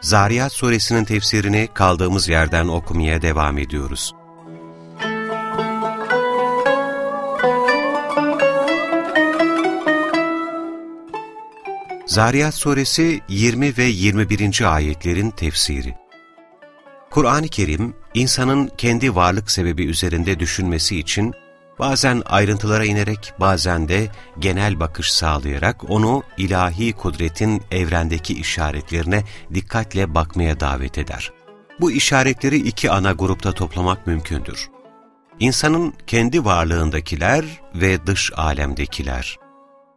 Zariyat Suresinin tefsirini kaldığımız yerden okumaya devam ediyoruz. Zariyat Suresi 20 ve 21. ayetlerin tefsiri Kur'an-ı Kerim, insanın kendi varlık sebebi üzerinde düşünmesi için bazen ayrıntılara inerek bazen de genel bakış sağlayarak onu ilahi kudretin evrendeki işaretlerine dikkatle bakmaya davet eder. Bu işaretleri iki ana grupta toplamak mümkündür. İnsanın kendi varlığındakiler ve dış alemdekiler.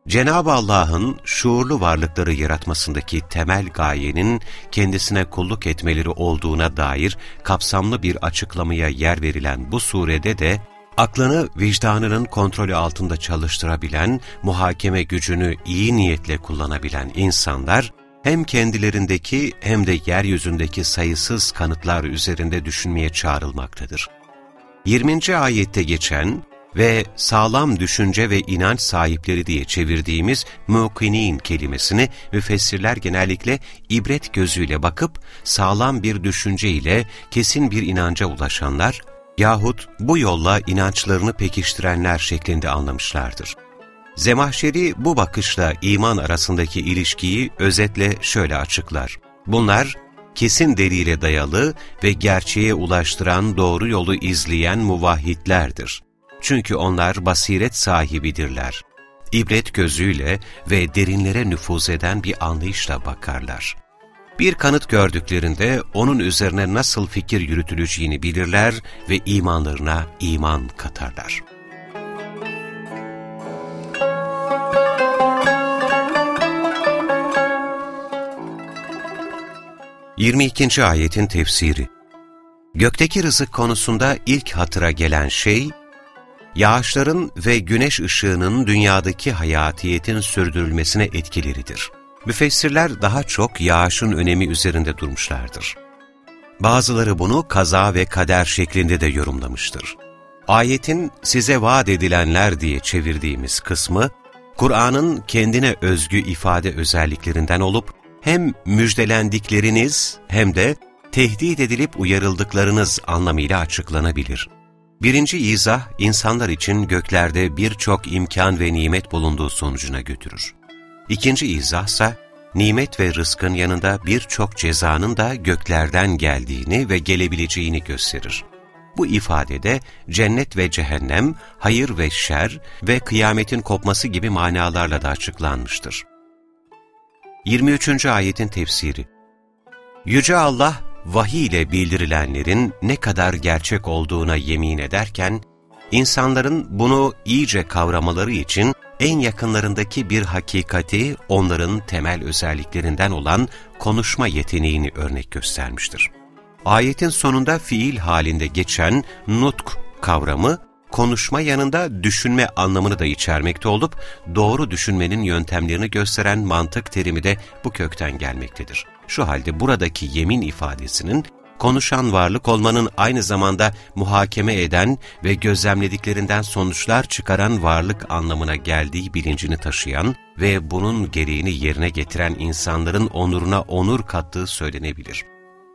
Cenab-ı Allah'ın şuurlu varlıkları yaratmasındaki temel gayenin kendisine kulluk etmeleri olduğuna dair kapsamlı bir açıklamaya yer verilen bu surede de aklını vicdanının kontrolü altında çalıştırabilen, muhakeme gücünü iyi niyetle kullanabilen insanlar, hem kendilerindeki hem de yeryüzündeki sayısız kanıtlar üzerinde düşünmeye çağrılmaktadır. 20. ayette geçen ve sağlam düşünce ve inanç sahipleri diye çevirdiğimiz mukinin kelimesini müfessirler genellikle ibret gözüyle bakıp sağlam bir düşünce ile kesin bir inanca ulaşanlar yahut bu yolla inançlarını pekiştirenler şeklinde anlamışlardır. Zemahşeri bu bakışla iman arasındaki ilişkiyi özetle şöyle açıklar. Bunlar, kesin delile dayalı ve gerçeğe ulaştıran doğru yolu izleyen muvahhidlerdir. Çünkü onlar basiret sahibidirler. İbret gözüyle ve derinlere nüfuz eden bir anlayışla bakarlar. Bir kanıt gördüklerinde onun üzerine nasıl fikir yürütüleceğini bilirler ve imanlarına iman katarlar. Yirmi ikinci ayetin tefsiri Gökteki rızık konusunda ilk hatıra gelen şey, yağışların ve güneş ışığının dünyadaki hayatiyetin sürdürülmesine etkileridir. Müfessirler daha çok yağışın önemi üzerinde durmuşlardır. Bazıları bunu kaza ve kader şeklinde de yorumlamıştır. Ayetin size vaat edilenler diye çevirdiğimiz kısmı, Kur'an'ın kendine özgü ifade özelliklerinden olup, hem müjdelendikleriniz hem de tehdit edilip uyarıldıklarınız anlamıyla açıklanabilir. Birinci izah, insanlar için göklerde birçok imkan ve nimet bulunduğu sonucuna götürür. İkinci izahsa, nimet ve rızkın yanında birçok cezanın da göklerden geldiğini ve gelebileceğini gösterir. Bu ifadede cennet ve cehennem, hayır ve şer ve kıyametin kopması gibi manalarla da açıklanmıştır. 23. ayetin tefsiri Yüce Allah, vahiy ile bildirilenlerin ne kadar gerçek olduğuna yemin ederken, insanların bunu iyice kavramaları için en yakınlarındaki bir hakikati onların temel özelliklerinden olan konuşma yeteneğini örnek göstermiştir. Ayetin sonunda fiil halinde geçen nutk kavramı, konuşma yanında düşünme anlamını da içermekte olup, doğru düşünmenin yöntemlerini gösteren mantık terimi de bu kökten gelmektedir. Şu halde buradaki yemin ifadesinin konuşan varlık olmanın aynı zamanda muhakeme eden ve gözlemlediklerinden sonuçlar çıkaran varlık anlamına geldiği bilincini taşıyan ve bunun gereğini yerine getiren insanların onuruna onur kattığı söylenebilir.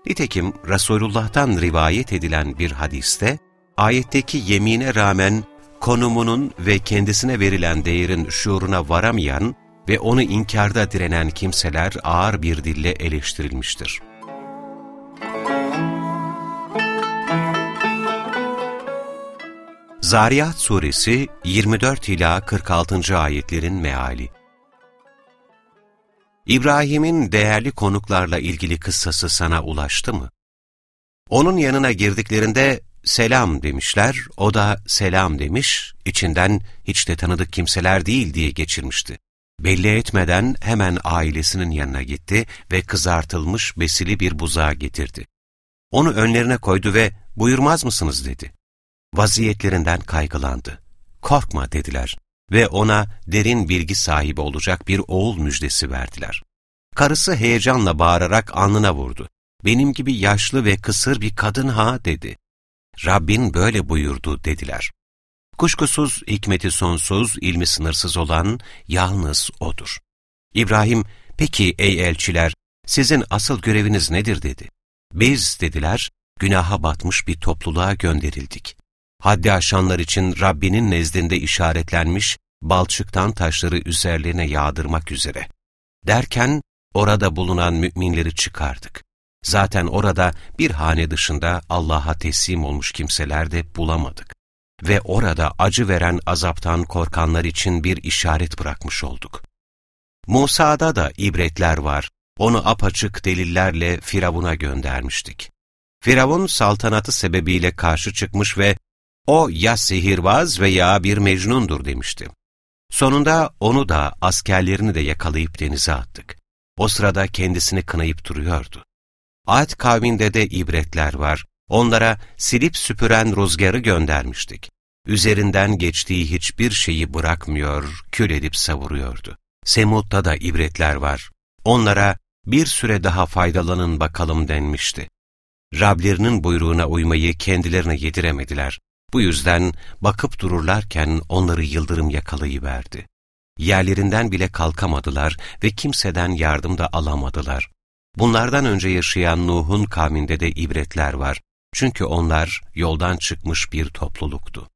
Nitekim Resulullah'tan rivayet edilen bir hadiste, ayetteki yemine rağmen konumunun ve kendisine verilen değerin şuuruna varamayan ve onu inkarda direnen kimseler ağır bir dille eleştirilmiştir. Zariyat Suresi 24 ila 46. ayetlerin meali. İbrahim'in değerli konuklarla ilgili kıssası sana ulaştı mı? Onun yanına girdiklerinde selam demişler, o da selam demiş, içinden hiç de tanıdık kimseler değil diye geçirmişti. Belli etmeden hemen ailesinin yanına gitti ve kızartılmış besili bir buzağı getirdi. Onu önlerine koydu ve buyurmaz mısınız dedi. Vaziyetlerinden kaygılandı. Korkma dediler ve ona derin bilgi sahibi olacak bir oğul müjdesi verdiler. Karısı heyecanla bağırarak alnına vurdu. Benim gibi yaşlı ve kısır bir kadın ha dedi. Rabbin böyle buyurdu dediler. Kuşkusuz hikmeti sonsuz, ilmi sınırsız olan yalnız O'dur. İbrahim, peki ey elçiler, sizin asıl göreviniz nedir dedi. Biz dediler, günaha batmış bir topluluğa gönderildik. Haddi aşanlar için Rabbinin nezdinde işaretlenmiş balçıktan taşları üzerlerine yağdırmak üzere. Derken orada bulunan müminleri çıkardık. Zaten orada bir hane dışında Allah'a teslim olmuş kimseler de bulamadık. Ve orada acı veren azaptan korkanlar için bir işaret bırakmış olduk. Musa'da da ibretler var. Onu apaçık delillerle Firavun'a göndermiştik. Firavun saltanatı sebebiyle karşı çıkmış ve o ya sihirbaz veya bir mecnundur demişti. Sonunda onu da askerlerini de yakalayıp denize attık. O sırada kendisini kınayıp duruyordu. Ad kavminde de ibretler var. Onlara silip süpüren rüzgarı göndermiştik. Üzerinden geçtiği hiçbir şeyi bırakmıyor, kül edip savuruyordu. Semud'da da ibretler var. Onlara bir süre daha faydalanın bakalım denmişti. Rablerinin buyruğuna uymayı kendilerine yediremediler. Bu yüzden bakıp dururlarken onları yıldırım yakalayıverdi. Yerlerinden bile kalkamadılar ve kimseden yardım da alamadılar. Bunlardan önce yaşayan Nuh'un kavminde de ibretler var. Çünkü onlar yoldan çıkmış bir topluluktu.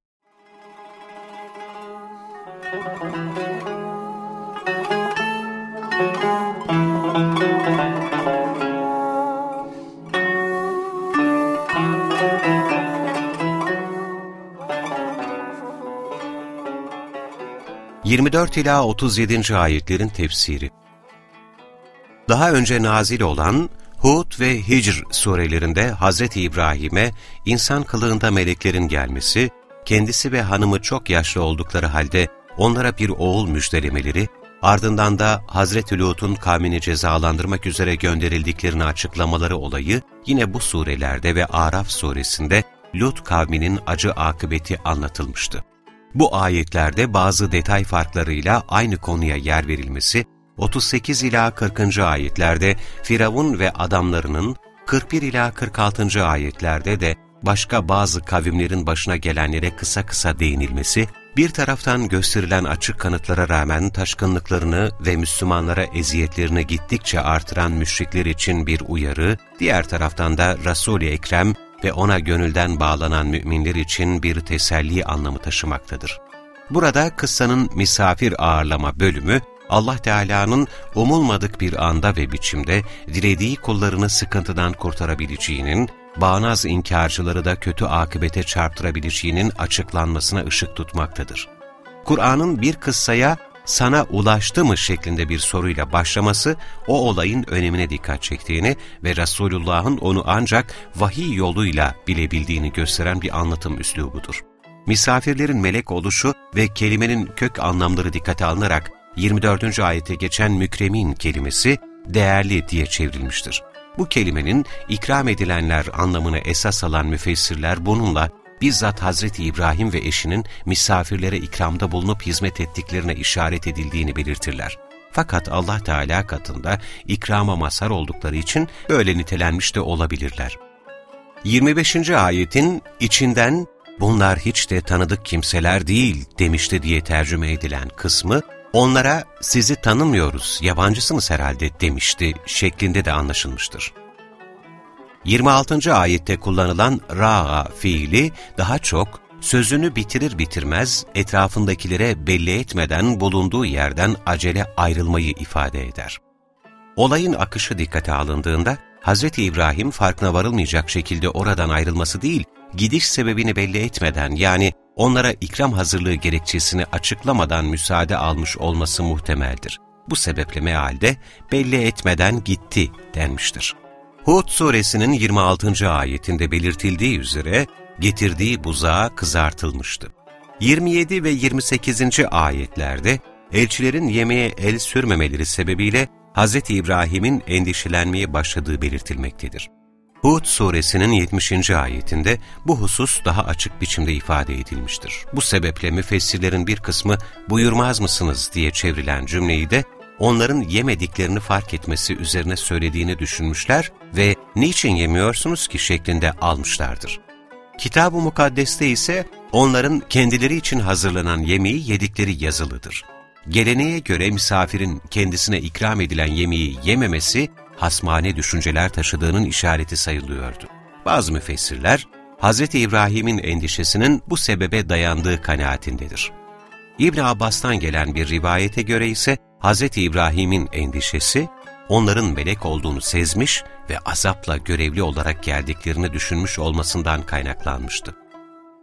24 ila 37. ayetlerin tefsiri. Daha önce nazil olan Hud ve Hicr surelerinde Hz. İbrahim'e insan kılığında meleklerin gelmesi, kendisi ve hanımı çok yaşlı oldukları halde onlara bir oğul müjdelemeleri, ardından da Hazreti Lut'un kavmini cezalandırmak üzere gönderildiklerini açıklamaları olayı yine bu surelerde ve Araf suresinde Lut kavminin acı akıbeti anlatılmıştı. Bu ayetlerde bazı detay farklarıyla aynı konuya yer verilmesi, 38 ila 40. ayetlerde Firavun ve adamlarının, 41 ila 46. ayetlerde de başka bazı kavimlerin başına gelenlere kısa kısa değinilmesi, bir taraftan gösterilen açık kanıtlara rağmen taşkınlıklarını ve Müslümanlara eziyetlerini gittikçe artıran müşrikler için bir uyarı, diğer taraftan da Resul-i Ekrem ve ona gönülden bağlanan müminler için bir teselli anlamı taşımaktadır. Burada kıssanın misafir ağırlama bölümü, Allah Teala'nın umulmadık bir anda ve biçimde dilediği kullarını sıkıntıdan kurtarabileceğinin, bağnaz inkarcıları da kötü akıbete çarptırabileceğinin açıklanmasına ışık tutmaktadır. Kur'an'ın bir kıssaya sana ulaştı mı şeklinde bir soruyla başlaması o olayın önemine dikkat çektiğini ve Resulullah'ın onu ancak vahiy yoluyla bilebildiğini gösteren bir anlatım üslubudur. Misafirlerin melek oluşu ve kelimenin kök anlamları dikkate alınarak 24. ayete geçen mükremin kelimesi değerli diye çevrilmiştir. Bu kelimenin ikram edilenler anlamını esas alan müfessirler bununla bizzat Hazreti İbrahim ve eşinin misafirlere ikramda bulunup hizmet ettiklerine işaret edildiğini belirtirler. Fakat Allah Teala katında ikrama mazhar oldukları için böyle nitelenmiş de olabilirler. 25. ayetin içinden bunlar hiç de tanıdık kimseler değil demişti diye tercüme edilen kısmı, onlara sizi tanımıyoruz, yabancısınız herhalde demişti şeklinde de anlaşılmıştır. 26. ayette kullanılan ra'a fiili daha çok sözünü bitirir bitirmez etrafındakilere belli etmeden bulunduğu yerden acele ayrılmayı ifade eder. Olayın akışı dikkate alındığında Hz. İbrahim farkına varılmayacak şekilde oradan ayrılması değil, gidiş sebebini belli etmeden yani onlara ikram hazırlığı gerekçesini açıklamadan müsaade almış olması muhtemeldir. Bu sebeple mealde belli etmeden gitti denmiştir. Hud suresinin 26. ayetinde belirtildiği üzere getirdiği buzağı kızartılmıştı. 27 ve 28. ayetlerde elçilerin yemeğe el sürmemeleri sebebiyle Hz. İbrahim'in endişelenmeye başladığı belirtilmektedir. Hud suresinin 70. ayetinde bu husus daha açık biçimde ifade edilmiştir. Bu sebeple müfessirlerin bir kısmı buyurmaz mısınız diye çevrilen cümleyi de onların yemediklerini fark etmesi üzerine söylediğini düşünmüşler ve niçin yemiyorsunuz ki şeklinde almışlardır. Kitab-ı Mukaddes'te ise onların kendileri için hazırlanan yemeği yedikleri yazılıdır. Geleneğe göre misafirin kendisine ikram edilen yemeği yememesi hasmane düşünceler taşıdığının işareti sayılıyordu. Bazı müfessirler, Hz. İbrahim'in endişesinin bu sebebe dayandığı kanaatindedir. İbn Abbas'tan gelen bir rivayete göre ise Hz. İbrahim'in endişesi, onların melek olduğunu sezmiş ve azapla görevli olarak geldiklerini düşünmüş olmasından kaynaklanmıştı.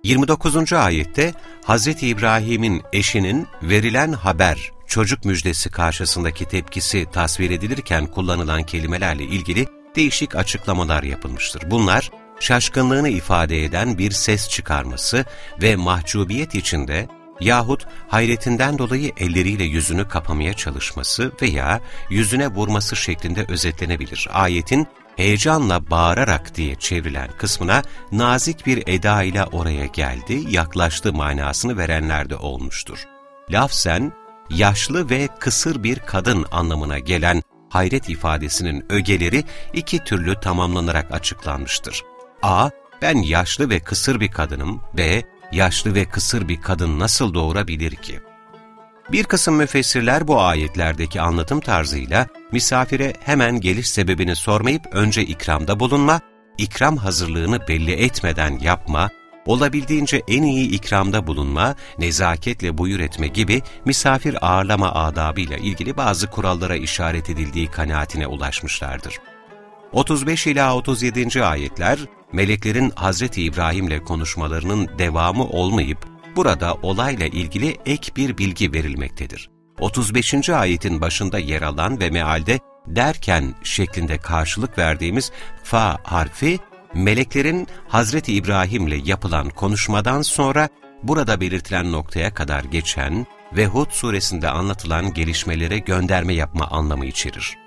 29. ayette Hz. İbrahim'in eşinin verilen haber, çocuk müjdesi karşısındaki tepkisi tasvir edilirken kullanılan kelimelerle ilgili değişik açıklamalar yapılmıştır. Bunlar, şaşkınlığını ifade eden bir ses çıkarması ve mahcubiyet içinde yahut hayretinden dolayı elleriyle yüzünü kapamaya çalışması veya yüzüne vurması şeklinde özetlenebilir. Ayetin heyecanla bağırarak diye çevrilen kısmına nazik bir eda ile oraya geldi, yaklaştı manasını verenler de olmuştur. Lafzen, yaşlı ve kısır bir kadın anlamına gelen hayret ifadesinin ögeleri iki türlü tamamlanarak açıklanmıştır. A. Ben yaşlı ve kısır bir kadınım. B yaşlı ve kısır bir kadın nasıl doğurabilir ki? Bir kısım müfessirler bu ayetlerdeki anlatım tarzıyla misafire hemen geliş sebebini sormayıp önce ikramda bulunma, ikram hazırlığını belli etmeden yapma, olabildiğince en iyi ikramda bulunma, nezaketle buyur etme gibi misafir ağırlama adabıyla ilgili bazı kurallara işaret edildiği kanaatine ulaşmışlardır. 35 ila 37. ayetler meleklerin Hazreti İbrahim'le konuşmalarının devamı olmayıp burada olayla ilgili ek bir bilgi verilmektedir. 35. ayetin başında yer alan ve mealde derken şeklinde karşılık verdiğimiz fa harfi meleklerin Hazreti İbrahim'le yapılan konuşmadan sonra burada belirtilen noktaya kadar geçen ve Hud suresinde anlatılan gelişmelere gönderme yapma anlamı içerir.